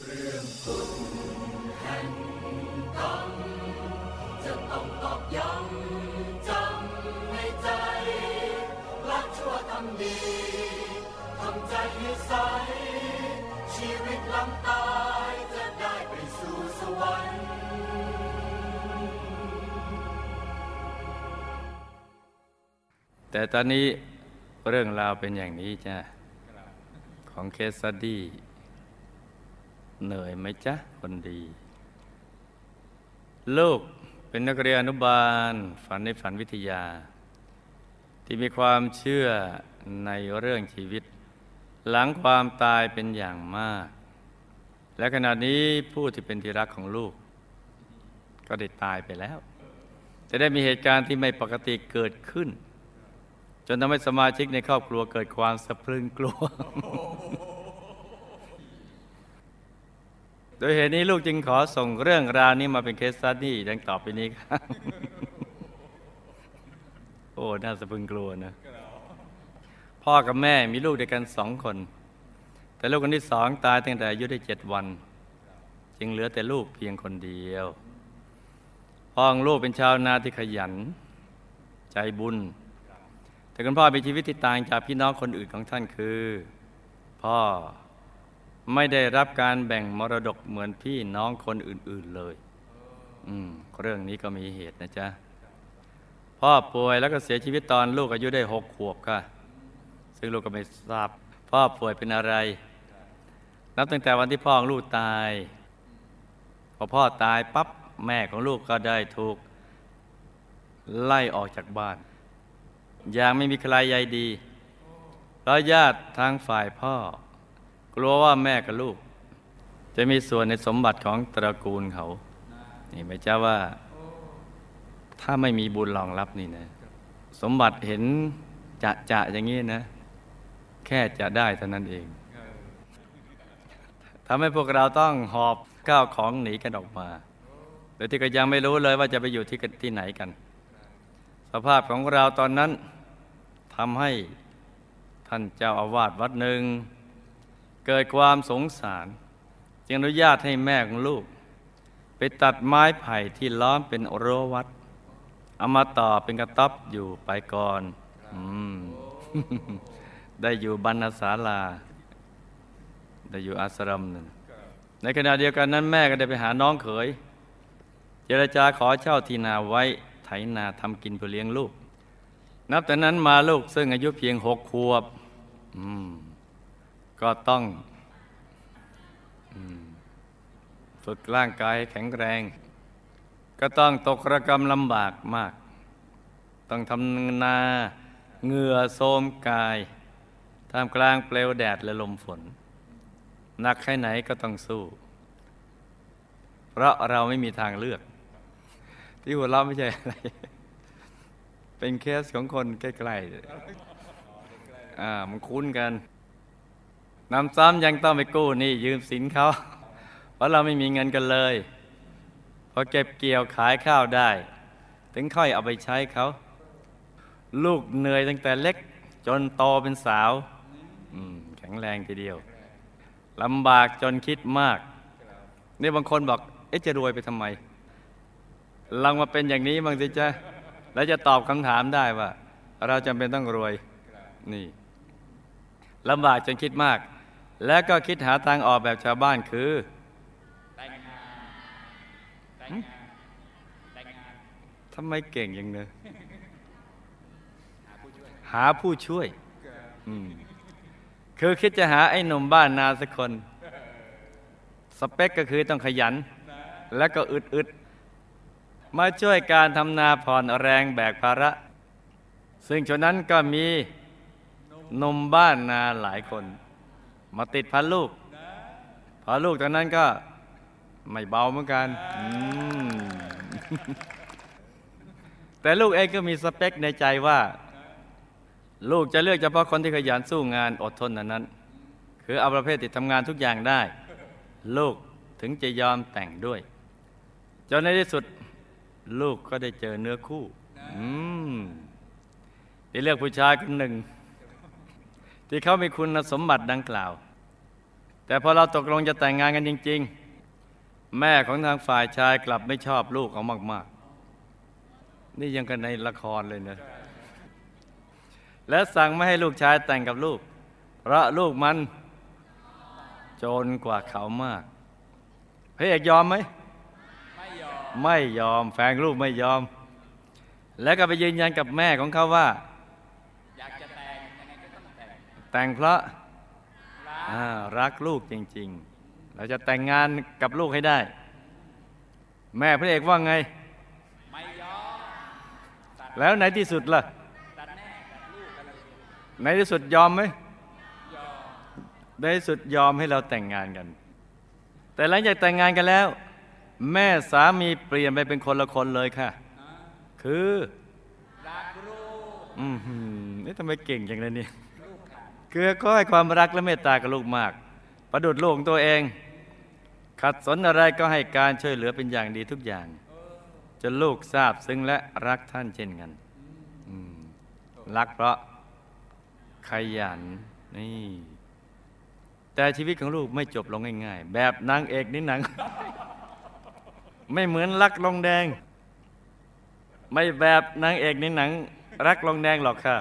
เรื่องคุณแห่งกรรมจะต้องตอกย้ำจำในใจละชั่วทำดีทำใจให้ใส ชีวิตลำตายจะได้ไปสู่สวรรค์แต่ตอนนี้เรื่องราวเป็นอย่างนี้จ้ะของเคสตัดดี้ เหนื่อยไหมจ๊ะคนดี ลูกเป็นนักเรียนอนุบาล ฝันในฝันวิทยา ที่มีความเชื่อในเรื่องชีวิต หลังความตายเป็นอย่างมาก และขณะนี้ผู้ที่เป็นที่รักของลูก ก็ได้ตายไปแล้ว จะได้มีเหตุการณ์ที่ไม่ปกติเกิดขึ้น จนทำให้สมาชิกในครอบครัวเกิดความสะพรึงกลัว โดยเหตุนี้ลูกจึงขอส่งเรื่องราวนี้มาเป็นเคสสตัดดี้ดังต่อไปนี้ครับโอ้ น่าสะพรึงกลัวนะ พ่อกับแม่มีลูกด้วยกันสองคน แต่ลูกคนที่สองตายตั้งแต่อายุได้เจ็ดวัน จึงเหลือแต่ลูกเพียงคนเดียว พ่อของลูกเป็นชาวนาที่ขยัน ใจบุญ แต่คุณพ่อมีชีวิตที่ต่างจากพี่น้องคนอื่นของท่านคือ พ่อ ไม่ได้รับการแบ่งมรดกเหมือนพี่น้องคนอื่น ๆเลย อืม เรื่องนี้ก็มีเหตุนะจ๊ะ พ่อป่วยแล้วก็เสียชีวิตตอนลูกอายุได้หกขวบค่ะ ซึ่งลูกก็ไม่ทราบ พ่อป่วยเป็นอะไร นับตั้งแต่วันที่พ่อของลูกตาย พอพ่อตายปั๊บแม่ของลูกก็ได้ถูก ไล่ออกจากบ้าน อย่างไม่มีใครใยดีเพราะญาติทางฝ่ายพ่อ กลัวว่าแม่กับลูก จะมีส่วนในสมบัติของตระกูลเขา นี่ไม่จ้าว่า ถ้าไม่มีบุญรองรับนี่นะ สมบัติเห็นจะจะอย่างนี้นะ แค่จะได้เท่านั้นเองทำให้พวกเราต้องหอบก้าวของหนีกันออกมาโดยที่ก็ยังไม่รู้เลยว่าจะไปอยู่ที่ที่ไหนกัน สภาพของเราตอนนั้นทำให้ท่านเจ้าอาวาสวัดหนึ่ง เกิดความสงสาร จึงอนุญาตให้แม่ของลูก ไปตัดไม้ไผ่ที่ล้อมเป็นโรวัดเอามาต่อเป็นกระต๊อบอยู่ไปก่อนอได้อยู่บรรณศาลา ได้อยู่อาสรมนึ่งในขณะเดียวกันนั้นแม่ก็ได้ไปหาน้องเขย เจรจาขอเช่าที่นาไว้ไถนาทำกินเพื่อเลี้ยงลูก นับแต่นั้นมาลูกซึ่งอายุเพียงหกขวบ ก็ต้องฝึกร่างกายแข็งแรง ก็ต้องตกระกรรมลำบากมาก ต้องทำนาเหงื่อโทมกายท่ามกลางเปลวแดดและลมฝนหนักแค่ไหนก็ต้องสู้ เพราะเราไม่มีทางเลือก ที่หัวเราไม่ใช่อะไร เป็นเคสของคนใกล้ๆอ่ามันคุ้นกัน นำซ้ำยังต้องไปกู้นี่ยืมสินเขาเพราะเราไม่มีเงินกันเลยพอเก็บเกี่ยวขายข้าวได้ ถึงค่อยเอาไปใช้เขา ลูกเหนื่อยตั้งแต่เล็ก จนโตเป็นสาวแข็งแรงทีเดียวลำบากจนคิดมากนี่บางคนบอก เอ๊ะจะรวยไปทำไมลองมาเป็นอย่างนี้บางสิจ้ะแล้วจะตอบคำถามได้ว่า เราจำเป็นต้องรวยนี่ลำบากจนคิดมาก แล้วก็คิดหาทางออกแบบชาวบ้านคือทำไมเก่งอย่างเนยหาผู้ช่วย คือคิดจะหาไอ้หนุ่มบ้านนาสักคน สเปคก็คือต้องขยัน แล้วก็อึดๆมาช่วยการทำนาผ่อนแรงแบกภาระ ซึ่งชนนั้นก็มีนมบ้านนาหลายคน มาติดพันลูกพอลูกตอนนั้นก็ไม่เบาเหมือนกัน แต่ลูกเองก็มีสเปคในใจว่า ลูกจะเลือกเฉพาะคนที่ขยันสู้งานอดทนนั้น คือเอาประเภทติดทำงานทุกอย่างได้ ลูกถึงจะยอมแต่งด้วย จนในที่สุดลูกก็ได้เจอเนื้อคู่ อืมได้เลือกผู้ชายคนหนึ่ง ที่เขามีคุณสมบัติดังกล่าว แต่พอเราตกลงจะแต่งงานกันจริง ๆ แม่ของทางฝ่ายชายกลับไม่ชอบลูกเอามากๆ นี่ยังกันในละครเลยนะ และสั่งไม่ให้ลูกชายแต่งกับลูก เพราะลูกมันจนกว่าเขามากพระเอกยอมไหมไม่ยอมไม่ยอมแฟนลูกไม่ยอม แล้วก็ไปยืนยันกับแม่ของเขาว่า อยากจะแต่งยังไงก็ต้อง แต่งแต่งเพราะรักอ่ารักลูกจริง ๆ เราจะแต่งงานกับลูกให้ได้ แม่พระเอกว่าไง ไม่ยอมตัดแล้วในที่สุดล่ะตัดแน่ตัดลูกกันเลยในที่สุดยอมไหมยอม ในที่สุดยอมให้เราแต่งงานกัน แต่หลังจากแต่งงานกันแล้ว แม่สามีเปลี่ยนไปเป็นคนละคนเลยค่ะ คือรักลูกอืมหืมนี่ทำไมเก่งจังเลยเนี่ย คือก็ให้ความรักและเมตตากับลูกมาก ประดุดลูกของตัวเอง ขัดสนอะไรก็ให้การช่วยเหลือเป็นอย่างดีทุกอย่างจนลูกทราบซึ้งและรักท่านเช่นกันรักเพราะขยันนี่ แต่ชีวิตของลูกไม่จบลงง่าย ๆ แบบนางเอกนี่หนัง ไม่เหมือนรักลงแดง ไม่แบบนางเอกในหนัง รักลงแดงหรอกค่ะ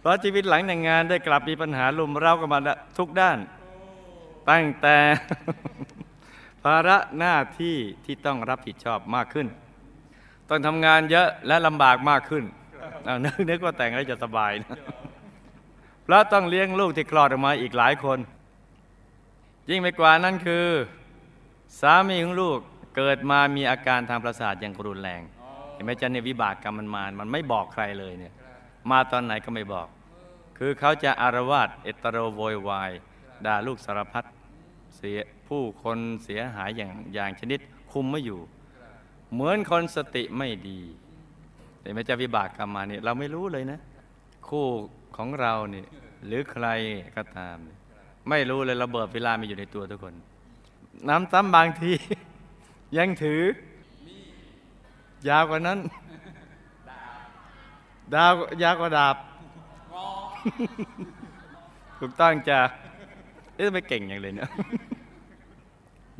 เพราะชีวิตหลังแต่งงานได้กลับมีปัญหาลุมเร้ากันมาทุกด้าน ตั้งแต่ภาระหน้าที่ที่ต้องรับผิดชอบมากขึ้น ต้องทำงานเยอะและลำบากมากขึ้นเอานึกนึกว่าแต่งแล้วจะสบายนะเพราะต้องเลี้ยงลูกที่คลอดออกมาอีกหลายคน ยิ่งไปกว่านั้นคือ สามีของลูกเกิดมามีอาการทางประสาทอย่างรุนแรงเห็นไหมจ๊ะเนี่ยวิบากกรรมมันมา มันไม่บอกใครเลยเนี่ย มาตอนไหนก็ไม่บอก คือเขาจะอารวาสเอตโรโวยวายด่าลูกสารพัดเสียผู้คนเสียหายอย่างอย่างชนิดคุมไม่อยู่ เหมือนคนสติไม่ดีเห็นไหมจ๊ะวิบากกรรมมาเนี่ยเราไม่รู้เลยนะ คู่ของเราเนี่ยหรือใครก็ตาม ไม่รู้เลยระเบิดเวลามีอยู่ในตัวทุกคน น้ำซ้ำบางที ยังถือยาวกว่านั้น ดาวยาวกว่าดาบงอถูกต้องจ้ะเอ๊ะทำไมเก่งอย่างเลยเนี่ย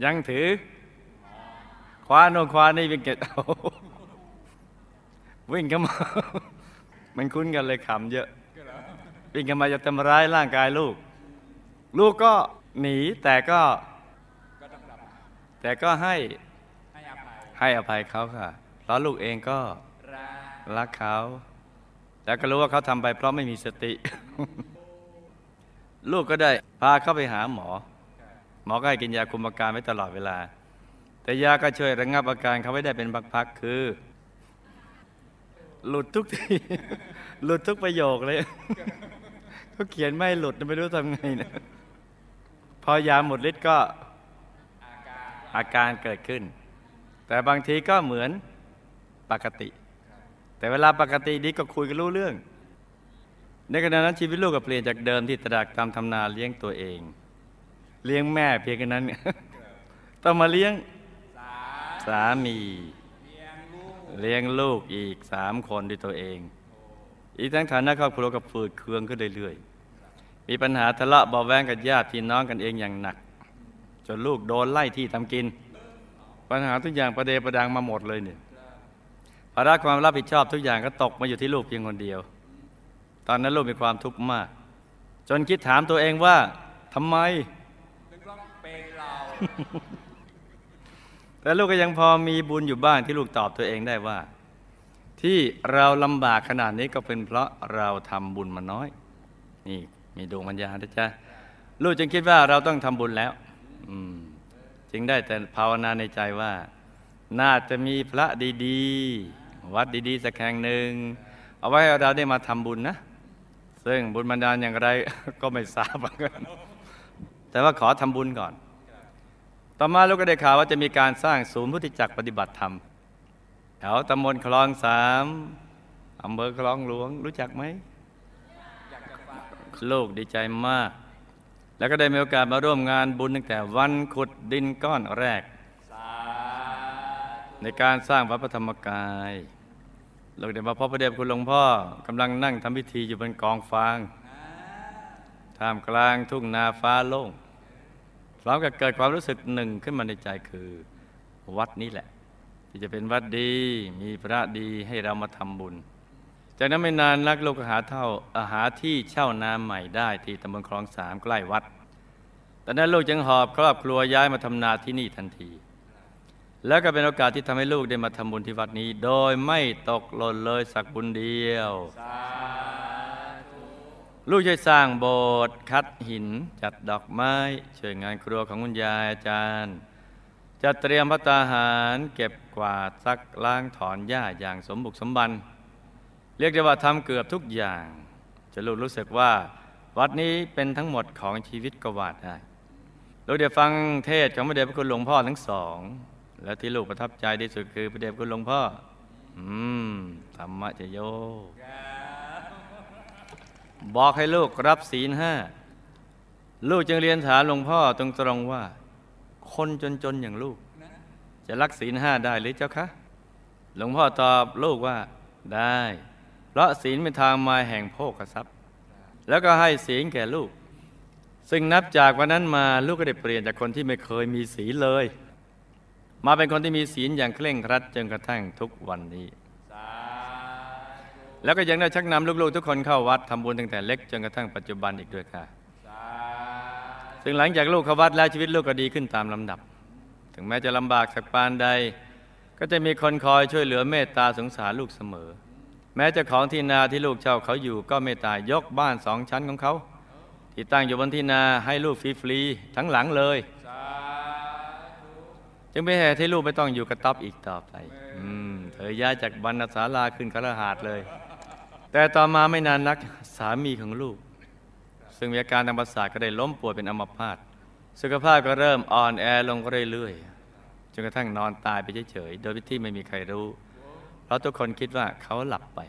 ยังถือ คว้าโน่นคว้านี่วิ่งเก็บเอาวิ่งเข้ามา มันคุ้นกันเลยขำเยอะ วิ่งเข้ามาจะทำร้ายร่างกายลูก ลูกก็หนีแต่ก็ก็ต้องรับแต่ก็ให้ให้อภัยให้อภัยเขาค่ะเพราะลูกเองก็รักรักเขา แต่ก็รู้ว่าเขาทำไปเพราะไม่มีสติ ลูกก็ได้พาเขาไปหาหมอ หมอก็ให้กินยาคุมอาการไว้ตลอดเวลา แต่ยาก็ช่วยระงับอาการเขาไว้ได้เป็นพักๆคือ หลุดทุกที หลุดทุกประโยคเลยเขาเขียนไม่หลุดไม่รู้ทำไงนะพอยาหมดฤทธิ์ก็อาการเกิดขึ้น แต่บางทีก็เหมือนปกติ แต่เวลาปกติดีก็คุยกันรู้เรื่อง ในขณะนั้นชีวิตลูกก็เปลี่ยนจากเดิมที่ตรากตามทำนาเลี้ยงตัวเอง เลี้ยงแม่เพียงแค่นั้นต้องมาเลี้ยงสามีเลี้ยงลูกอีกสามคนด้วยตัวเอง อีกทั้งฐานะครอบครัวกับฝืดเคืองขึ้นเรื่อยๆ มีปัญหาทะเลาะเบาแวงกับญาติพี่น้องกันเองอย่างหนัก จนลูกโดนไล่ที่ทำกิน ปัญหาทุกอย่างประเดประดังมาหมดเลยเนี่ย ภาระความรับผิดชอบทุกอย่างก็ตกมาอยู่ที่ลูกเพียงคนเดียว ตอนนั้นลูกมีความทุกข์มาก จนคิดถามตัวเองว่าทำไมถึงต้องเป็นเราแต่ลูกก็ยังพอมีบุญอยู่บ้างที่ลูกตอบตัวเองได้ว่า ที่เราลำบากขนาดนี้ก็เป็นเพราะเราทำบุญมาน้อย นี่มีดวงปัญญานะจ๊ะลูกจึงคิดว่าเราต้องทำบุญแล้ว อืม จึงได้แต่ภาวนาในใจว่า น่าจะมีพระดี ๆ วัดดีๆสักแห่งหนึ่งเอาไว้ให้เราได้มาทำบุญนะ ซึ่งบุญบันดาลอย่างไรก็ไม่ทราบเหมือนกันแต่ว่าขอทำบุญก่อน ต่อมาลูกก็ได้ข่าวว่าจะมีการสร้างศูนย์พุทธจักรปฏิบัติธรรมแถวตำบลคลองสามอำเภอคลองหลวง รู้จักไหมลูกดีใจมาก แล้วก็ได้มีโอกาสมาร่วมงานบุญตั้งแต่วันขุดดินก้อนแรก ในการสร้างวัดพระธรรมกาย ลูกได้มาพบพระเดชคุณหลวงพ่อกำลังนั่งทำพิธีอยู่บนกองฟางท่ามกลางทุ่งนาฟ้าโล่งพร้อมกับเกิดความรู้สึกหนึ่งขึ้นมาในใจคือ วัดนี้แหละ ที่จะเป็นวัดดีมีพระดีให้เรามาทำบุญ จากนั้นไม่นานนักลูกก็หาเท่าอาหาที่เช่านาใหม่ได้ที่ตำบลคลองสามใกล้วัดตอนนั้นลูกจึงหอบครอบครัวย้ายมาทำนาที่นี่ทันที แล้วก็เป็นโอกาสที่ทำให้ลูกได้มาทำบุญที่วัดนี้ โดยไม่ตกหล่นเลยสักบุญเดียว ลูกช่วยสร้างโบสถ์คัดหิน จัดดอกไม้ช่วยงานครัวของคุณยายอาจารย์จัดเตรียมพัตตาหาร เก็บกวาดซักล้างถอนหญ้าอย่างสมบุกสมบัน เรียกได้ว่าทำเกือบทุกอย่าง จะลูกรู้สึกว่า วัดนี้เป็นทั้งหมดของชีวิตกว่าได้ลูกได้ฟังเทศของพระเดชพระคุณหลวงพ่อทั้งสอง และที่ลูกประทับใจที่สุดคือพระเดชคุณหลวงพ่อ อืมธรรมะจะโย บอกให้ลูกรับศีลห้า ลูกจึงเรียนถามหลวงพ่อตรงๆว่า คนจนๆอย่างลูก จะรักศีลห้าได้หรือเจ้าคะ หลวงพ่อตอบลูกว่าได้ เพราะศีลเป็นทางมาแห่งโภคทรัพย์ แล้วก็ให้ศีลแก่ลูก ซึ่งนับจากวันนั้นมาลูกก็ได้เปลี่ยนจากคนที่ไม่เคยมีศีลเลย มาเป็นคนที่มีศีลอย่างเคร่งครัดจนกระทั่งทุกวันนี้ แล้วก็ยังได้ชักนำลูกๆ ทุกคนเข้าวัดทำบุญตั้งแต่เล็กจนกระทั่งปัจจุบันอีกด้วยค่ะ ซึ่งหลังจากลูกเข้าวัดแล้วชีวิตลูกก็ดีขึ้นตามลำดับ ถึงแม้จะลำบากสักปานใด ก็จะมีคนคอยช่วยเหลือเมตตาสงสารลูกเสมอ แม้เจ้าของที่นาที่ลูกเช่าเขาอยู่ก็เมตตายกบ้านสองชั้นของเขา ที่ตั้งอยู่บนที่นาให้ลูกฟรีๆทั้งหลังเลย จึงไม่เหตุให้ลูกไม่ต้องอยู่กระต๊อบอีกต่อไป อืมเธอย้ายจากบรรณศาลาขึ้นคฤหาสน์เลย แต่ต่อมาไม่นานนักสามีของลูก ซึ่งมีอาการทางประสาทก็ได้ล้มป่วยเป็นอัมพาตสุขภาพก็เริ่มอ่อนแอลงเรื่อยๆจนกระทั่งนอนตายไปเฉยๆโดยที่ไม่มีใครรู้ เพราะทุกคนคิดว่าเขาหลับไป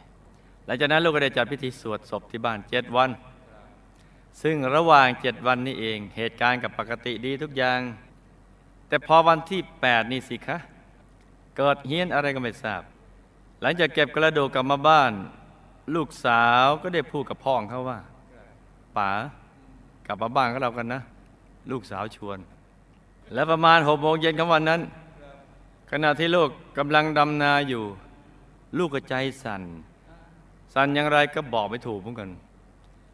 หลังจากนั้นลูกก็ได้จัดพิธีสวดศพที่บ้านเจ็ดวัน ซึ่งระหว่างเจ็ดวันนี้เอง เหตุการณ์กับปกติดีทุกอย่าง แต่พอวันที่แปดนี่สิคะ เกิดเฮี้ยนอะไรก็ไม่ทราบ หลังจากเก็บกระดูกกลับมาบ้าน ลูกสาวก็ได้พูดกับพ่อของเขาว่าป๋ากลับมาบ้านกับเรากันนะ ลูกสาวชวน และประมาณหกโมงเย็นของวันนั้น ขณะที่ลูกกำลังดำนาอยู่ ลูกก็ใจสั่น สั่นอย่างไรก็บอกไม่ถูกเหมือนกัน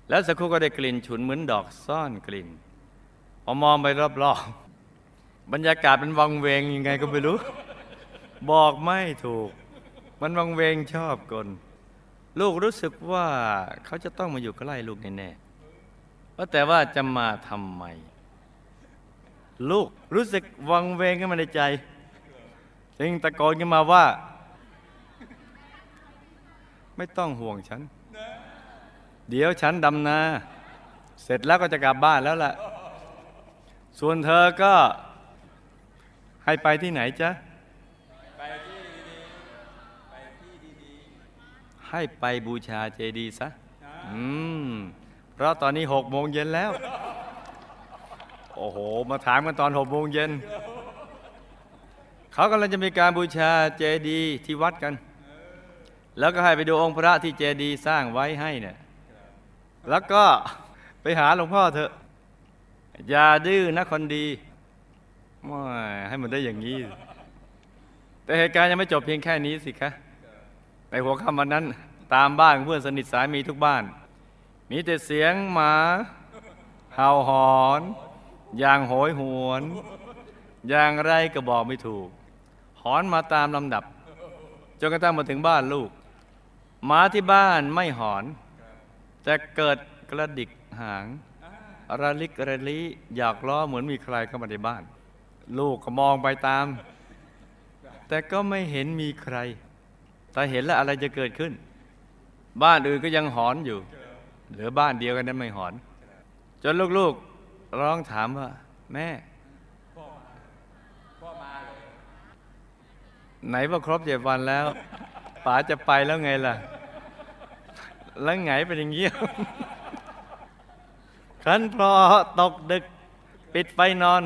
แล้วสักครู่ก็ได้กลิ่นฉุนเหมือนดอกซ่อนกลิ่นพอมองไปรอบๆ บรรยากาศเป็นวังเวงยังไงก็ไม่รู้ บอกไม่ถูก มันวังเวงชอบกลลูกรู้สึกว่าเขาจะต้องมาอยู่ใกล้ลูกแน่ๆว่าแต่ว่าจะมาทำไม ลูกรู้สึกวังเวงขึ้นมาในใจจึงตะโกนขึ้นมาว่า ไม่ต้องห่วงฉัน เดี๋ยวฉันดำนา เสร็จแล้วก็จะกลับบ้านแล้วล่ะ ส่วนเธอก็ ให้ไปที่ไหนจ๊ะไปที่ดีๆไปที่ดีให้ไปบูชาเจดีย์ซะอืมเพราะตอนนี้หกโมงเย็นแล้ว โอ้โห มาถามกันตอนหกโมงเย็น เขากำลังจะมีการบูชาเจดีย์ที่วัดกัน แล้วก็ให้ไปดูองค์พระที่เจดีย์สร้างไว้ให้เนี่ย แล้วก็ไปหาหลวงพ่อเถอะ อย่าดื้อนะคนดี ไม่ให้มันได้อย่างนี้ แต่เหตุการณ์ยังไม่จบเพียงแค่นี้สิคะ ในหัวค่ำวันนั้น ตามบ้านเพื่อนสนิทสามีทุกบ้าน มีแต่เสียงหมาเห่าหอน อย่างโหยหวน อย่างไรก็บอกไม่ถูก หอนมาตามลำดับ จนกระทั่งมาถึงบ้านลูก หมาที่บ้านไม่หอน แต่เกิดกระดิกหางระลิกระลิอยากล้อเหมือนมีใครเข้ามาในบ้าน ลูกก็มองไปตาม แต่ก็ไม่เห็นมีใคร แต่เห็นแล้วอะไรจะเกิดขึ้น บ้านอื่นก็ยังหอนอยู่เหลือบ้านเดียวกันนั้นไม่หอน จนลูกๆร้องถามว่า แม่ๆพ่อมาเลยไหนว่าครบเจ็ดวันแล้วป๋าจะไปแล้วไงล่ะ แล้วไงเป็นอย่างเงี้ยคันพอตกดึก ปิดไฟนอน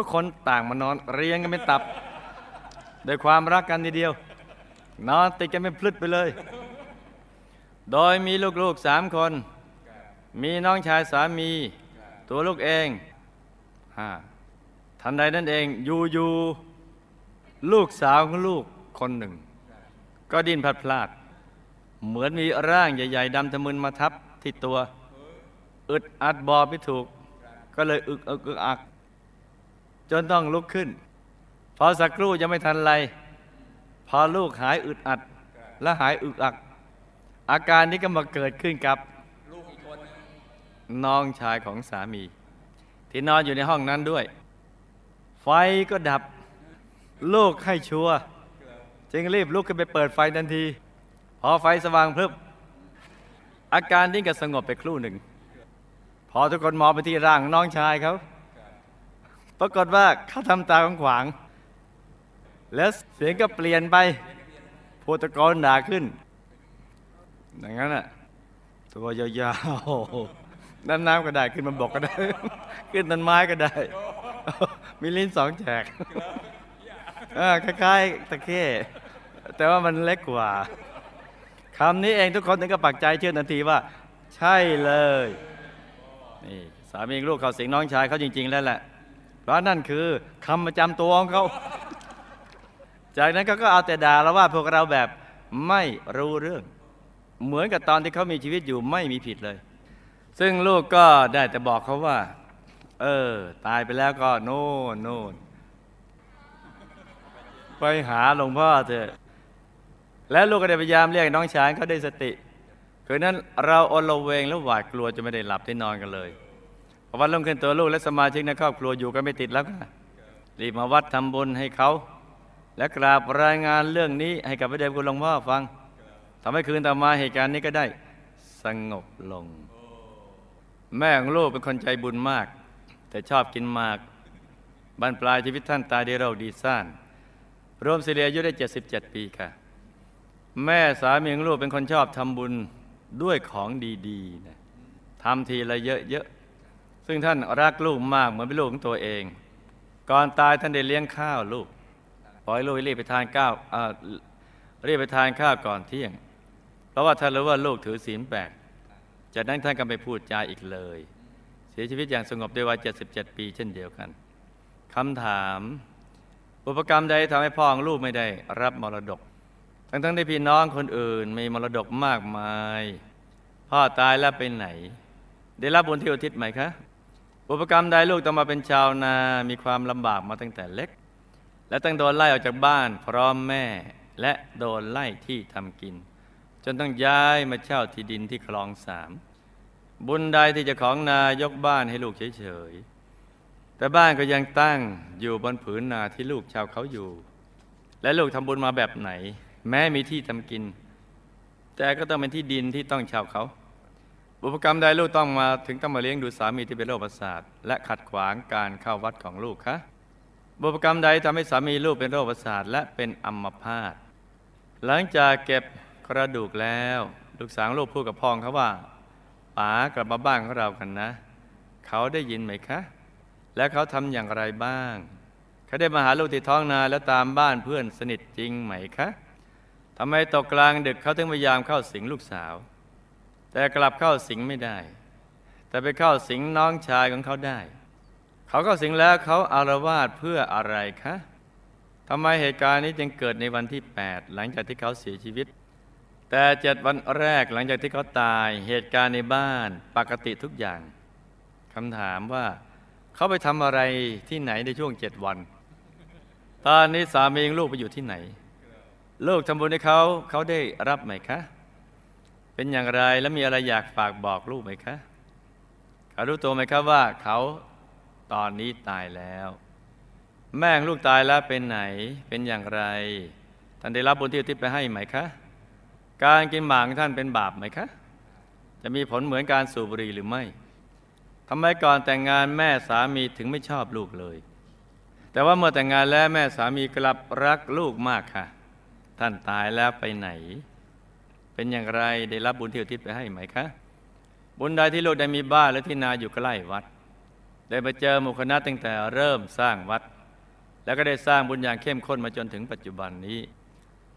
ทุกคนต่างมานอนเรียงกันเป็นตับโดวยความรักกันทีเดียว นอนติดกันเป็นพลึดไปเลย โดยมีลูกๆสามคน มีน้องชายสามี ตัวลูกเองห้าทันใดนั่นเองอยู่อยู่ลูกสาวของลูกคนหนึ่ง ก็ดิ้นพลัดพลาด เหมือนมีร่างใหญ่ ๆดำทะมึนมาทับที่ตัว อึดอัดบอบไม่ถูก ก็เลยอึกอึกอึกอัก จนต้องลุกขึ้น พอสักครู่ยังไม่ทันไร พอลูกหายอึดอัด และหายอึกอัก อาการนี้ก็มาเกิดขึ้นกับลูกอีกคนน้องชายของสามี ที่นอนอยู่ในห้องนั้นด้วย ไฟก็ดับ ลูกให้ชัวร์จึงรีบลุกขึ้นไปเปิดไฟทันที พอไฟสว่างพรึบอาการนี้ก็สงบไปครู่หนึ่ง พอทุกคนมองไปที่ร่างน้องชายเขา ปรากฏว่าเขาทำตาขวาง แล้วเสียงก็เปลี่ยนไปพูดตกนด่าขึ้น อย่างนั้นอะตัวยาวๆน้ำน้ำก็ได้ขึ้นมันบกก็ได้ ขึ้นต้นไม้ก็ได้ มีลิ้นสองแฉกคล้ายๆตะเข้ แต่ว่ามันเล็กกว่าคำนี้เองทุกคนถึงก็ปักใจเชื่อทันทีว่า ใช่เลยนี่สามีลูกเขาสิงน้องชายเขาจริง ๆ แล้วแหละ เพราะนั่นคือคำประจำตัวของเขาจากนั้นเขาก็เอาแต่ด่าเราว่าพวกเราแบบไม่รู้เรื่อง เหมือนกับตอนที่เขามีชีวิตอยู่ไม่มีผิดเลย ซึ่งลูกก็ได้แต่บอกเขาว่า เออ ตายไปแล้วก็โน่นโน่นไปหาหลวงพ่อเถอะ แล้วลูกก็ได้พยายามเรียกน้องชายเขาได้สติ คืนนั้นเราอลเวงและหวาดกลัวจะไม่ได้หลับได้นอนกันเลย พอวันรุ่งขึ้นตัวลูกและสมาชิกในครอบครัวอยู่กันไม่ติดแล้วค่ะรีบมาวัดทำบุญให้เขาและกราบรายงานเรื่องนี้ให้กับพระเดชคุณหลวงพ่อฟังทำให้คืนต่อมาเหตุการณ์นี้ก็ได้สงบลง แม่ของลูกเป็นคนใจบุญมาก แต่ชอบกินมากบรรปลายชีวิตท่านตายด้วยโรคดีซ่านรวมสิเรียอายุได้ 77 ปีค่ะ แม่สามีของลูกเป็นคนชอบทำบุญด้วยของดีๆนะทำทีละเยอะๆ ซึ่งท่านรักลูกมากเหมือนเป็นลูกของตัวเอง ก่อนตายท่านได้เลี้ยงข้าวลูกปล่อยลูกรีบไปทานข้าวรีบไปทานข้าวก่อนเที่ยง เพราะว่าท่านรู้ว่าลูกถือศีลแปดจากนั้นท่านก็ไม่พูดจาอีกเลย เสียชีวิตอย่างสงบด้วยวัย77 ปี เช่นเดียวกันคำถาม อุปกรรมใดทำให้พ่อของลูกไม่ได้รับมรดก ทั้งๆที่พี่น้องคนอื่นมีมรดกมากมาย พ่อตายแล้วไปไหน ได้รับบุญที่อุทิศไหมคะ อุปกรรมใดลูกต้องมาเป็นชาวนา มีความลำบากมาตั้งแต่เล็ก และต้องโดนไล่ออกจากบ้าน พร้อมแม่และโดนไล่ที่ทำกิน จนต้องย้ายมาเช่าที่ดินที่คลองสามบุญใดที่จะของนายกบ้านให้ลูกเฉยๆ แต่บ้านก็ยังตั้งอยู่บนผืนนาที่ลูกชาวเขาอยู่ และลูกทำบุญมาแบบไหน แม้มีที่ทำกิน แต่ก็ต้องเป็นที่ดินที่ต้องชาวเขา บุพกรรมใดลูกต้องมาถึงต้องมาเลี้ยงดูสามีที่เป็นโรคประสาทและขัดขวางการเข้าวัดของลูกคะบุพกรรมใดทำให้สามีลูกเป็นโรคประสาทและเป็นอัมพาตหลังจากเก็บกระดูกแล้ว ลูกสาวลูกพูดกับพ่อเขาว่าป๋ากลับมาบ้านของเรากันนะ เขาได้ยินไหมคะ และเขาทำอย่างไรบ้าง เขาได้มาหาลูกที่ท้องนาแล้วตามบ้านเพื่อนสนิทจริงไหมคะทำไมตกกลางดึกเขาถึงพยายามเข้าสิงลูกสาว แต่กลับเข้าสิงไม่ได้ แต่ไปเข้าสิงน้องชายของเขาได้ เขาเข้าสิงแล้วเขาอารวาสเพื่ออะไรคะทำไมเหตุการณ์นี้จึงเกิดในวันที่ 8 หลังจากที่เขาเสียชีวิต แต่เจ็ดวันแรกหลังจากที่เขาตายเหตุการณ์ในบ้านปกติทุกอย่างคำถามว่า เขาไปทำอะไรที่ไหนในช่วงเจ็ดวัน ตอนนี้สามีลูกไปอยู่ที่ไหน ลูกทำบุญให้เขาเขาได้รับไหมคะ เป็นอย่างไรและมีอะไรอยากฝากบอกลูกไหมคะเขารู้ตัวไหมครับว่าเขาตอนนี้ตายแล้ว แม่งลูกตายแล้วเป็นไหนเป็นอย่างไร ท่านได้รับบุญที่อุทิศไปให้ไหมคะ การกินหมากของท่านเป็นบาปไหมคะ จะมีผลเหมือนการสูบบุหรี่หรือไม่ทำไมก่อนแต่งงานแม่สามีถึงไม่ชอบลูกเลย แต่ว่าเมื่อแต่งงานแล้วแม่สามีกลับรักลูกมากค่ะ ท่านตายแล้วไปไหน เป็นอย่างไรได้รับบุญที่อุทิศไปให้ไหมคะ บุญใดที่ลูกได้มีบ้านและที่นาอยู่ใกล้วัด ได้มาเจอหมู่คณะตั้งแต่เริ่มสร้างวัด แล้วก็ได้สร้างบุญอย่างเข้มข้นมาจนถึงปัจจุบันนี้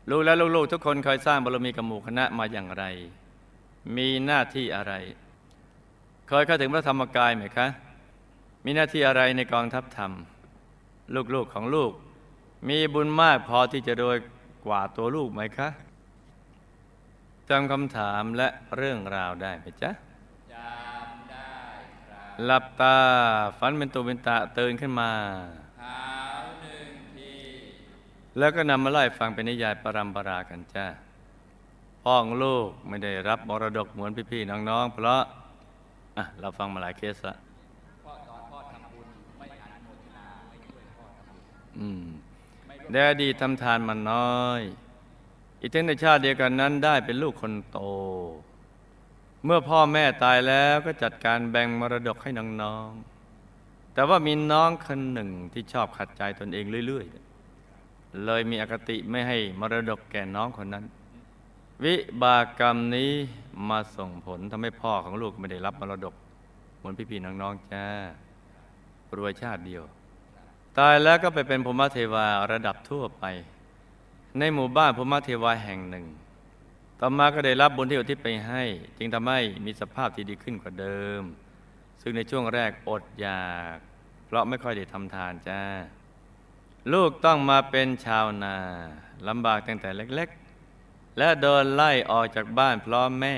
ลูกและลูกๆทุกคนเคยสร้างบารมีกับหมู่คณะมาอย่างไร มีหน้าที่อะไร เคยเข้าถึงพระธรรมกายไหมคะ มีหน้าที่อะไรในกองทัพธรรม ลูกๆของลูก มีบุญมากพอที่จะโดยกว่าตัวลูกไหมคะ จำคำถามและเรื่องราวได้ไหมจ๊ะจำได้ครับหลับตาฝันเป็นตัวเป็นตาตื่นขึ้นมาเท้าหนึ่งทีแล้วก็นำมาไล่ฟังเป็นนิยายปรัมปรากันจ้าพ่อของลูกไม่ได้รับมรดกเหมือนพี่ๆน้องๆ เพราะอะเราฟังมาหลายเคสละพ่อตอนพ่อทำบุญไม่อนุโมทนาไม่ช่วยพ่อทำบุญอืมไม่ร่วมในอดีตทำทานมันน้อย อีกทั้งในชาติเดียวกันนั้นได้เป็นลูกคนโต เมื่อพ่อแม่ตายแล้วก็จัดการแบ่งมรดกให้น้องๆ แต่ว่ามีน้องคนหนึ่งที่ชอบขัดใจตนเองเรื่อย ๆ เลยมีอคติไม่ให้มรดกแก่น้องคนนั้น วิบากกรรมนี้มาส่งผลทำให้พ่อของลูกไม่ได้รับมรดกเหมือนพี่ๆน้องๆจ้ารวยชาติเดียว ตายแล้วก็ไปเป็นพรหมเทวาระดับทั่วไป ในหมู่บ้านพรหมเทวาแห่งหนึ่ง ต่อมาก็ได้รับบุญที่อุทิศไปให้ จึงทำให้มีสภาพที่ดีขึ้นกว่าเดิม ซึ่งในช่วงแรกอดอยาก เพราะไม่ค่อยได้ทำทานจ้า ลูกต้องมาเป็นชาวนาลำบากตั้งแต่เล็กๆ และโดนไล่ออกจากบ้านพร้อมแม่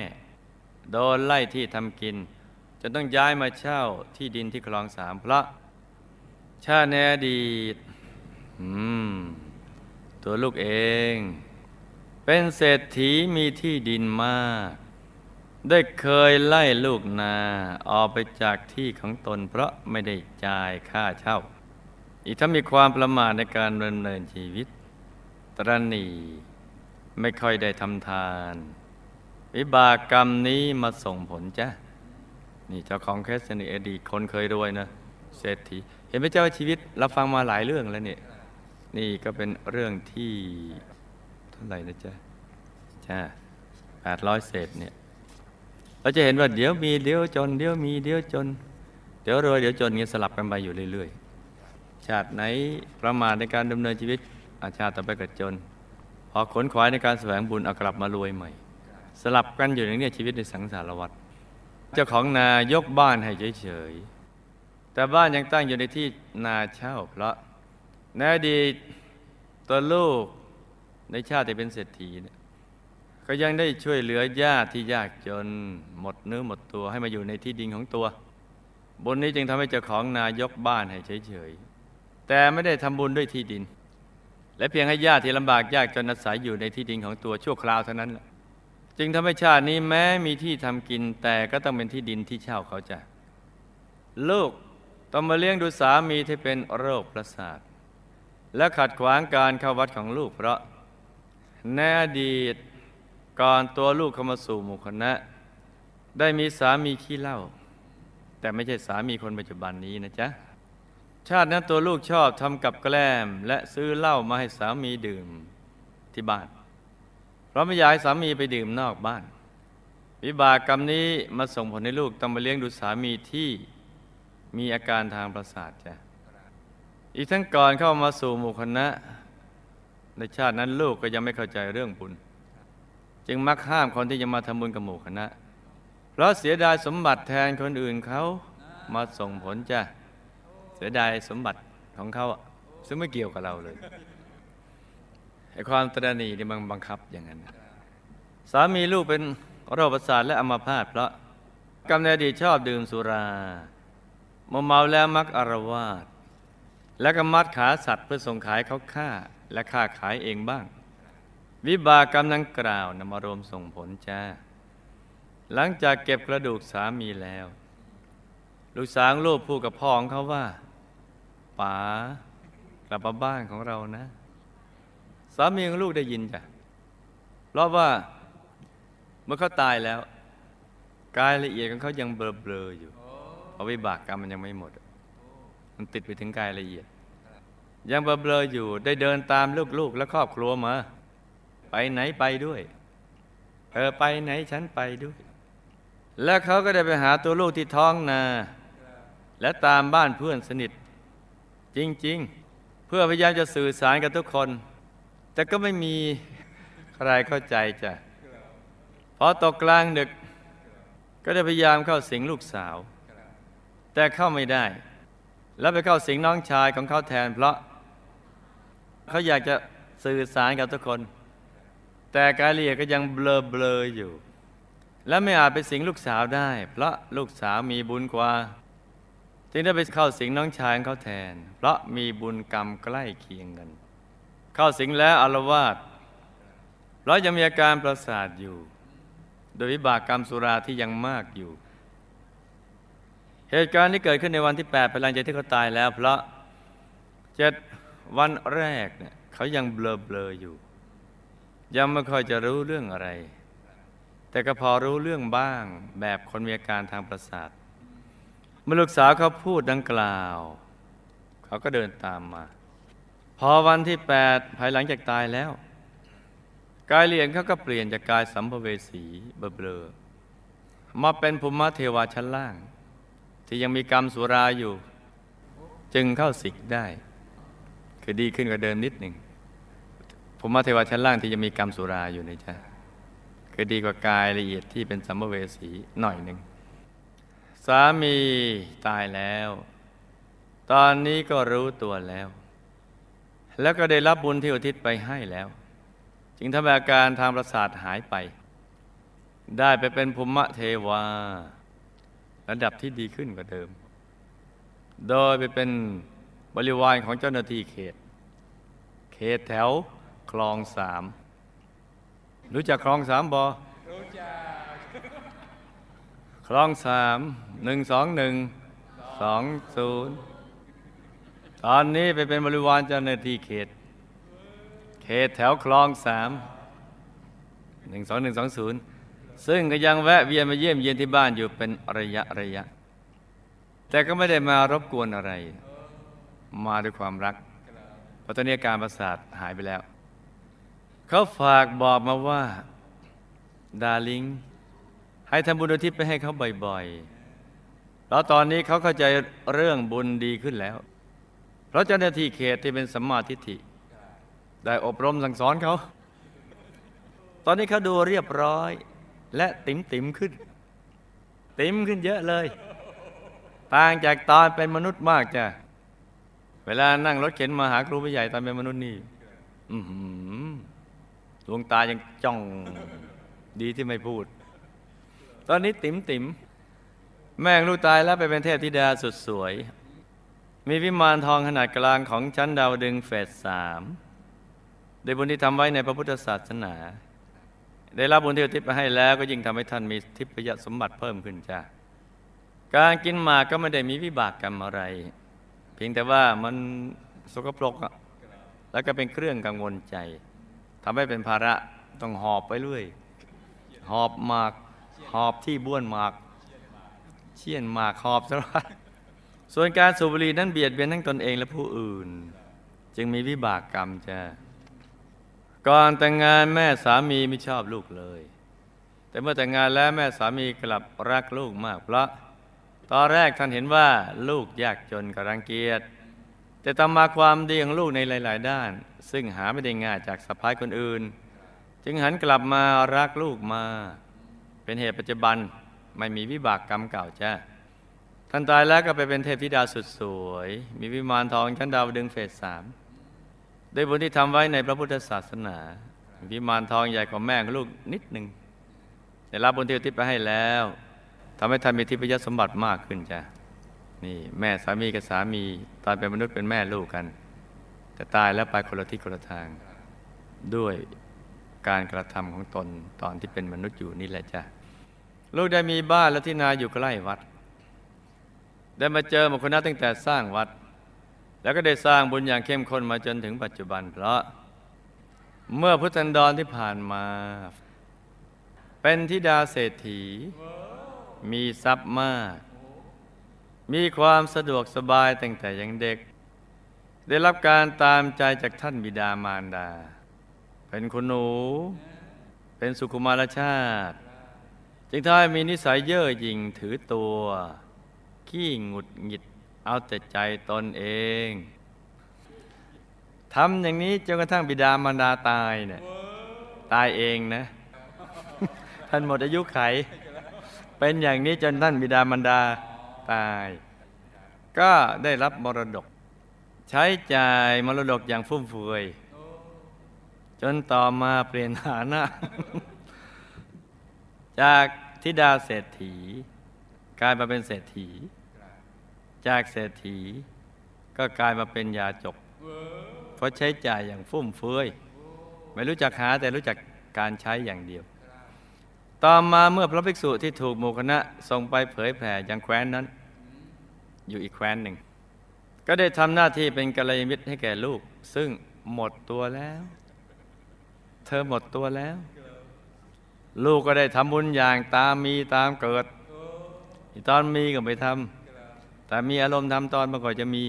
โดนไล่ที่ทำกินจนต้องย้ายมาเช่าที่ดินที่คลองสามเพราะชาติในอดีต อืม ตัวลูกเอง เป็นเศรษฐีมีที่ดินมาก ได้เคยไล่ลูกนาออกไปจากที่ของตนเพราะไม่ได้จ่ายค่าเช่า อีกทั้งมีความประมาทในการดำเนินชีวิต ตรณีไม่ค่อยได้ทำทาน วิบากกรรมนี้มาส่งผลจ้ะนี่เจ้าของแคสนี่อดีตคนเคยรวยนะเศรษฐีเห็นไหมเจ้าชีวิตเราฟังมาหลายเรื่องแล้วเนี่ย นี่ก็เป็นเรื่องที่เท่าไหร่นะจ๊ะจ้าแปดร้อยเศษเนี่ยเราจะเห็นว่าเดี๋ยวมีเดี๋ยวจน เดี๋ยวมีเดี๋ยวจน เดี๋ยวรวยเดี๋ยวจนเงี้ยสลับกันไปอยู่เรื่อยๆ ชาติไหนประมาทในการดำเนินชีวิตอาชาติต่อไปก็จน พอขนขวายในการแสวงบุญเอากลับมารวยใหม่ สลับกันอยู่อย่างนี้ชีวิตในสังสารวัฏเจ้าของนายกบ้านให้เฉยๆแต่บ้านยังตั้งอยู่ในที่นาเช่าเพราะ ในอดีตตัวลูกในชาติที่เป็นเศรษฐีเนี่ยก็ยังได้ช่วยเหลือญาติที่ยากจนหมดเนื้อหมดตัวให้มาอยู่ในที่ดินของตัวบุญนี้จึงทำให้เจ้าของนายกบ้านให้เฉยๆ แต่ไม่ได้ทำบุญด้วยที่ดิน และเพียงให้ญาติที่ลำบากยากจนอาศัยอยู่ในที่ดินของตัวชั่วคราวเท่านั้นแหละจึงทำให้ชาตินี้แม้มีที่ทำกินแต่ก็ต้องเป็นที่ดินที่เช่าเขาจะลูกต้องมาเลี้ยงดูสามีที่เป็นโรคประสาท และขัดขวางการเข้าวัดของลูกเพราะในอดีตก่อนตัวลูกเข้ามาสู่หมู่คณะ ได้มีสามีขี้เหล้าแต่ไม่ใช่สามีคนปัจจุบันนี้นะจ๊ะ ชาตินั้นตัวลูกชอบทำกับแกล้ม และซื้อเหล้ามาให้สามีดื่มที่บ้าน เพราะไม่อยากให้สามีไปดื่มนอกบ้าน วิบากกรรมนี้มาส่งผลให้ลูกต้องมาเลี้ยงดูสามีที่มีอาการทางประสาทจ้ะ อีกทั้งก่อนเข้ามาสู่หมู่คณะ ในชาตินั้นลูกก็ยังไม่เข้าใจเรื่องบุญ จึงมักห้ามคนที่จะมาทำบุญกับหมู่คณะ เพราะเสียดายสมบัติแทนคนอื่นเขามาส่งผลจ้ะเสียดายสมบัติของเขาซึ่งไม่เกี่ยวกับเราเลยไอ้ความตระหนี่นี่มันบังคับอย่างนั้น สามีลูกเป็นโรคประสาทและอัมพาตเพราะกำเนิดดีชอบดื่มสุราเมาเมาแล้วมักอารวาส แล้วก็มัดขาสัตว์เพื่อส่งขายเขาฆ่าและฆ่าขายเองบ้าง วิบากกรรมดังกล่าวนำมารวมส่งผลจ้า หลังจากเก็บกระดูกสามีแล้ว ลูกสาวลูกพูดกับพ่อของเขาว่าป๋ากลับมาบ้านของเรานะ สามีของลูกได้ยินจ้ะเพราะว่าเมื่อเขาตายแล้ว กายละเอียดของเขายังเบลอๆอยู่เพราะวิบากกรรมมันยังไม่หมด มันติดไปถึงกายละเอียด ยังเบลออยู่ได้เดินตามลูกๆและครอบครัวมา ไปไหนไปด้วย เออไปไหนฉันไปด้วย แล้วเขาก็ได้ไปหาตัวลูกที่ท้องนา และตามบ้านเพื่อนสนิท จริงๆ เพื่อพยายามจะสื่อสารกับทุกคน แต่ก็ไม่มีใครเข้าใจจ้ะพอตกกลางดึก ก็ได้พยายามเข้าสิงลูกสาว แต่เข้าไม่ได้ แล้วไปเข้าสิงน้องชายของเขาแทน เพราะเขาอยากจะสื่อสารกับทุกคน แต่กายเลียก็ยังเบลอเบลออยู่ และไม่อาจไปสิงลูกสาวได้ เพราะลูกสาวมีบุญกว่า จึงได้ไปเข้าสิงน้องชายของเขาแทน เพราะมีบุญกรรมใกล้เคียงกัน เข้าสิงแล้วอารวาสเพราะยังมีอาการประสาทอยู่ โดยวิบากกรรมสุราที่ยังมากอยู่ เหตุการณ์ที่เกิดขึ้นในวันที่8ภายหลังจากที่เขาตายแล้ว เพราะเจ็ดวันแรกเนี่ยเขายังเบลอเบลออยู่ ยังไม่ค่อยจะรู้เรื่องอะไร แต่ก็พอรู้เรื่องบ้างแบบคนมีอาการทางประสาทเมื่อลูกสาวเขาพูดดังกล่าว เขาก็เดินตามมา พอวันที่แปดภายหลังจากตายแล้ว กายเลียนเขาก็เปลี่ยนจากกายสัมภเวสีเบลอมาเป็นภูมิเทวาชั้นล่าง ที่ยังมีกรรมสุราอยู่ จึงเข้าสิกได้ คือดีขึ้นกว่าเดิมนิดหนึ่งภูมิเทวาชั้นล่างที่ยังมีกรรมสุราอยู่นะจ๊ะคือดีกว่ากายละเอียดที่เป็นสัมภเวสีหน่อยหนึ่งสามีตายแล้ว ตอนนี้ก็รู้ตัวแล้ว แล้วก็ได้รับบุญที่อุทิศไปให้แล้ว จึงทำให้อาการทางประสาทหายไป ได้ไปเป็นภูมิเทวา ระดับที่ดีขึ้นกว่าเดิม โดยไปเป็นบริวารของเจ้าหน้าที่เขต เขตแถวคลองสามรู้จักคลองสามบอรู้จักคลองสามหนึ่งสองหนึ่งสองศูนย์ตอนนี้ไปเป็นบริวารเจ้าหน้าที่เขต เขตแถวคลองสามหนึ่งสองหนึ่งสองศูนย์ ซึ่งก็ยังแวะเวียนมาเยี่ยมเยียนที่บ้านอยู่เป็นระยะระยะ แต่ก็ไม่ได้มารบกวนอะไร มาด้วยความรักเพราะตอนนี้การประสาทหายไปแล้ว เขาฝากบอกมาว่า ดาลิงให้ทำบุญอุทิศไปให้เขาบ่อยๆ แล้วตอนนี้เขาเข้าใจเรื่องบุญดีขึ้นแล้ว เพราะเจ้าหน้าที่เขตที่เป็นสัมมาทิฏฐิ ได้อบรมสั่งสอนเขา ตอนนี้เขาดูเรียบร้อย และติ๋มติ๋มขึ้น ติ๋มขึ้นเยอะเลยต่างจากตอนเป็นมนุษย์มากจ้ะเวลานั่งรถเข็นมาหาครูผู้ใหญ่ตอนเป็นมนุษย์นี่อืดวงตายังจ้องดีที่ไม่พูด ตอนนี้ติ๋มติ๋มแม่งลูกตายแล้วไปเป็นเทพธิดาสุดสวย มีวิมานทองขนาดกลางของชั้นดาวดึงเฟสสามโดยบุญที่ทำไว้ในพระพุทธศาสนา ได้รับบุญที่อุทิศไปให้แล้วก็ยิ่งทำให้ท่านมีทิพยสมบัติเพิ่มขึ้นจ้าการกินหมากก็ไม่ได้มีวิบากกรรมอะไร เพียงแต่ว่ามันสกปรกแล้วก็เป็นเครื่องกังวลใจทำให้เป็นภาระต้องหอบไปเรื่อยหอบหมากหอบที่บ้วนหมากเชี่ยนหมากหอบสารพัดส่วนการสูบบุหรี่นั้นเบียดเบียนทั้งตนเองและผู้อื่น จึงมีวิบากกรรมจ้ะ ก่อนแต่งงานแม่สามีไม่ชอบลูกเลย แต่เมื่อแต่งงานแล้วแม่สามีกลับรักลูกมาก เพราะตอนแรกท่านเห็นว่าลูกยากจนกรังเกียจแต่ตามมาความดีของลูกในหลาย ๆ ด้าน ซึ่งหาไม่ได้ง่ายจากสะพ้ายคนอื่น จึงหันกลับมารักลูกมา เป็นเหตุปัจจุบันไม่มีวิบากกรรมเก่าจ้าท่านตายแล้วก็ไปเป็นเทพธิดาสุดสวย มีวิมานทองชั้นดาวดึงเฟสสาม ด้วยบุญที่ทำไว้ในพระพุทธศาสนาวิมานทองใหญ่กว่าแม่ของลูกนิดหนึ่งได้รับบุญที่อุทิศไปให้แล้วทำให้ท่านมีทิพยสมบัติมากขึ้นจ้ะนี่แม่สามีกับสามีตอนเป็นมนุษย์เป็นแม่ลูกกัน แต่ตายแล้วไปคนละทิศคนละทาง ด้วยการกระทำของตนตอนที่เป็นมนุษย์อยู่นี่แหละจ้ะลูกได้มีบ้านและที่นาอยู่ใกล้วัด ได้มาเจอมาคนนั้นตั้งแต่สร้างวัด แล้วก็ได้สร้างบุญอย่างเข้มข้นมาจนถึงปัจจุบันเพราะ เมื่อพุทธันดรที่ผ่านมา เป็นธิดาเศรษฐี มีทรัพย์มาก มีความสะดวกสบายตั้งแต่ยังเด็ก ได้รับการตามใจจากท่านบิดามารดา เป็นคุณหนู เป็นสุขุมารชาติ จึงทำให้มีนิสัยเย่อหยิ่งถือตัว ขี้หงุดหงิด เอาแต่ใจตนเองทำอย่างนี้จนกระทั่งบิดามารดาตายเนี่ยตายเองนะ ท่านหมดอายุไข เป็นอย่างนี้จนท่านบิดามารดาตาย ก็ได้รับมรดก ใช้จ่ายมรดกอย่างฟุ่มเฟือย จนต่อมาเปลี่ยนฐานะ จากธิดาเศรษฐี กลายมาเป็นเศรษฐี จากเศรษฐี ก็กลายมาเป็นยาจก เพราะใช้จ่ายอย่างฟุ่มเฟือย ไม่รู้จักหาแต่รู้จักการใช้อย่างเดียว ต่อมาเมื่อพระภิกษุที่ถูกหมู่คณะส่งไปเผยแผ่ยังแคว้นนั้น อยู่อีกแคว้นหนึ่ง ก็ได้ทำหน้าที่เป็นกัลยาณมิตรให้แก่ลูก ซึ่งหมดตัวแล้ว เธอหมดตัวแล้ว ลูกก็ได้ทำบุญอย่างตามมีตามเกิดตอนมีก็ไม่ทำ แต่มีอารมณ์ทำตอนมันก็จะมี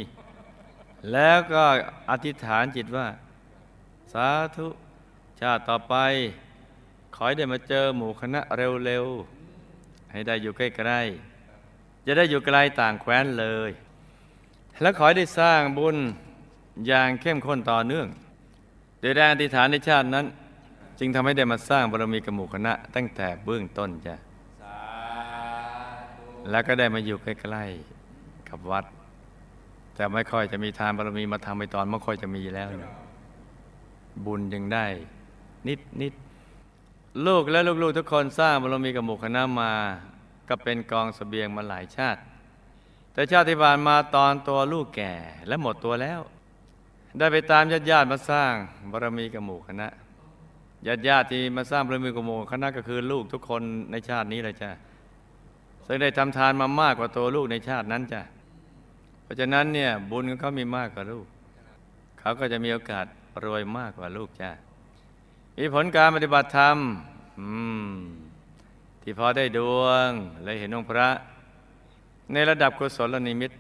แล้วก็อธิษฐานจิตว่า สาธุชาติต่อไป ขอให้ได้มาเจอหมู่คณะเร็วๆ ให้ได้อยู่ใกล้ๆ จะได้อยู่ไกลต่างแคว้นเลย และขอให้ได้สร้างบุญอย่างเข้มข้นต่อเนื่อง โดยแรงอธิษฐานในชาตินั้น จึงทำให้ได้มาสร้างบารมีกับหมู่คณะ ตั้งแต่เบื้องต้นจ้ะแล้วก็ได้มาอยู่ใกล้ๆ กับวัด แต่ไม่ค่อยจะมีทานบารมีมาทำไปตอนไม่ค่อยจะมีแล้วนะบุญยังได้ นิดนิดลูกและลูกๆทุกคนสร้างบารมีกับหมู่คณะมา ก็เป็นกองสเสบียงมาหลายชาติ แต่ชาติที่ผ่านมาตอนตัวลูกแก่และหมดตัวแล้ว ได้ไปตามญาติญาติมาสร้างบารมีกับหมู่คณะญาติญาติที่มาสร้างบารมีกับหมู่คณะก็คือลูกทุกคนในชาตินี้เลยจ้ะซึ่งได้ทำทานมามากกว่าตัวลูกในชาตินั้นจ้ะ เพราะฉะนั้นเนี่ยบุญของเขามีมากกว่าลูก เขาก็จะมีโอกาสรวยมากกว่าลูกจ้ะมีผลการปฏิบัติธรรมที่พอได้ดวงและเห็นองค์พระ ในระดับกุศลนิมิต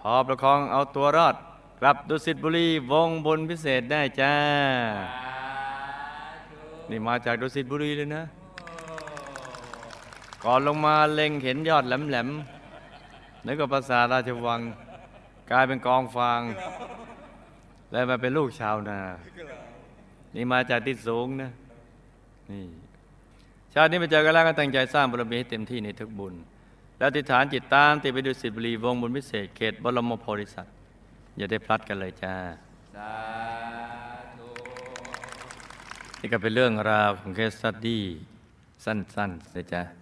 พอประคองเอาตัวรอด กลับดุสิตบุรีวงบนพิเศษได้จ้า นี่มาจากดุสิตบุรีเลยนะ ก่อนลงมาเล็งเห็นยอดแหลมๆนึกว่าภาษาราชวัง กลายเป็นกองฟาง แล้วมาเป็นลูกชาวนา นี่มาจากที่สูงนะนี่ชาตินี้มาเจอกันแล้วก็ตั้งใจสร้างบารมีให้เต็มที่ในทุกบุญ และอธิษฐานจิตตามติดไปดูสิบุรีวงบุญพิเศษเขตบรมโพธิสัตว์อย่าได้พลัดกันเลยจ้าสาธุนี่ก็เป็นเรื่องราวของเคสสตดี้สั้นๆเลยจ้า